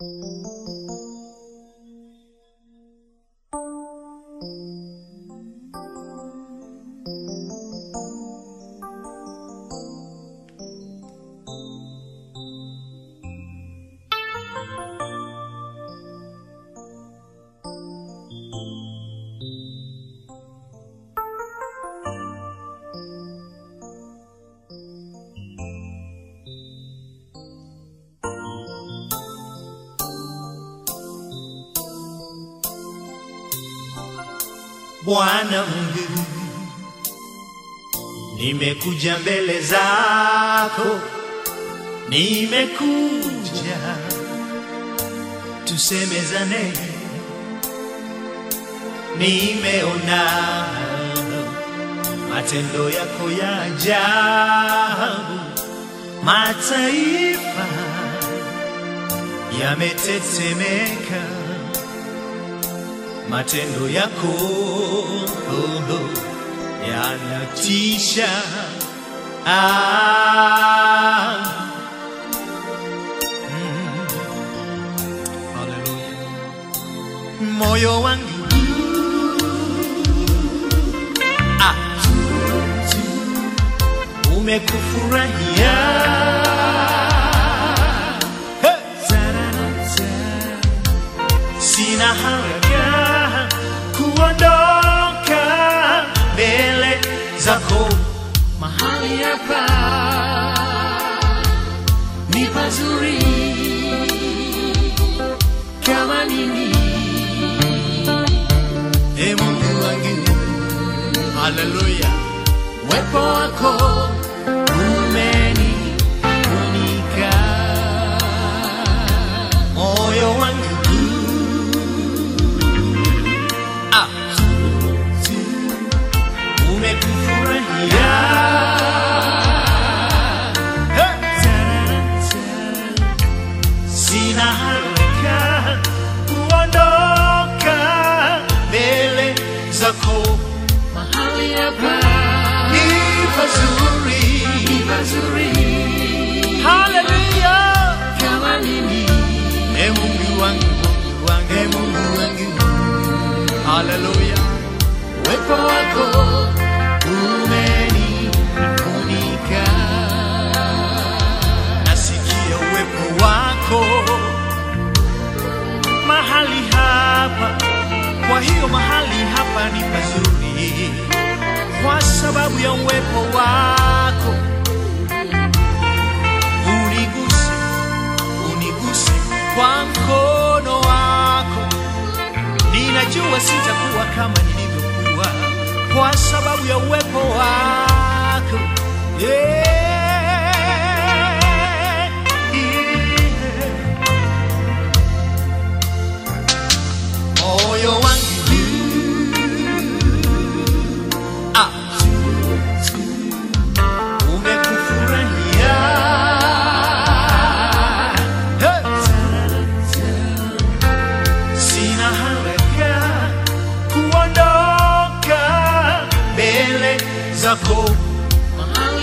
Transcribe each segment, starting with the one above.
Música Bwana Mungu, nimekuja mbele zako, nimekuja. Tusemezane, nimeona matendo yako ya ajabu, mataifa yametetemeka matendo yako. Oh, yanatisha. Ah, mm, Haleluya. Moyo wangu. Ah, umekufurahia. Sina haraka e Mungu wangu, haleluya. wepo wako umenifunika Moyo wangu ah, umekufurahia mahali hapa ni pazuri. ni pazuri Haleluya, kama nini e Mungu wangu, Mungu wangu, e Mungu wangu, haleluya. wepo wako ya uwepo wako. Uniguse, uniguse kwa mkono wako. Ninajua sitakuwa kama nilivyokuwa kwa sababu ya uwepo wako. Yeah.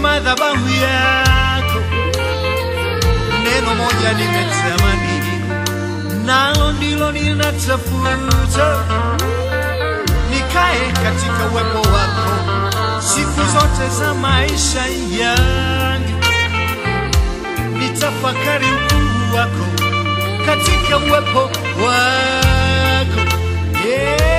madhabahu yako, neno moja nimetamani, nalo ndilo ninatafuta, nikae katika uwepo wako siku zote za maisha yangu, nitafakari ukuu wako. katika uwepo wako yeah.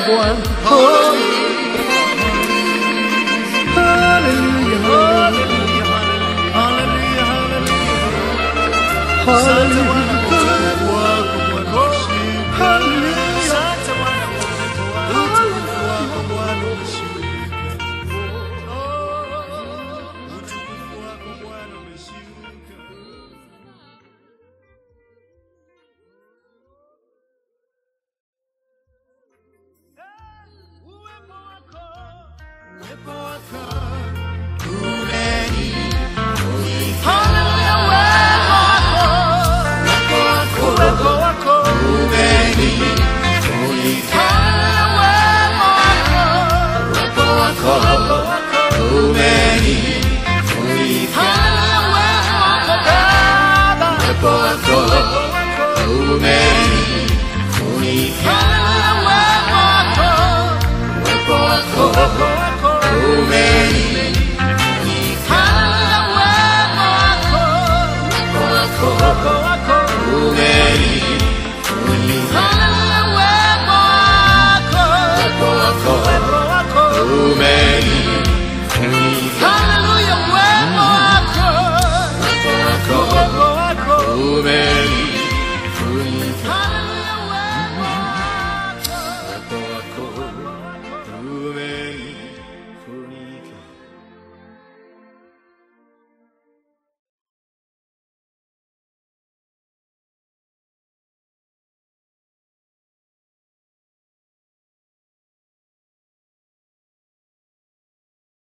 of Hallelujah! Hallelujah! Hallelujah, hallelujah, hallelujah, hallelujah, hallelujah. Ripple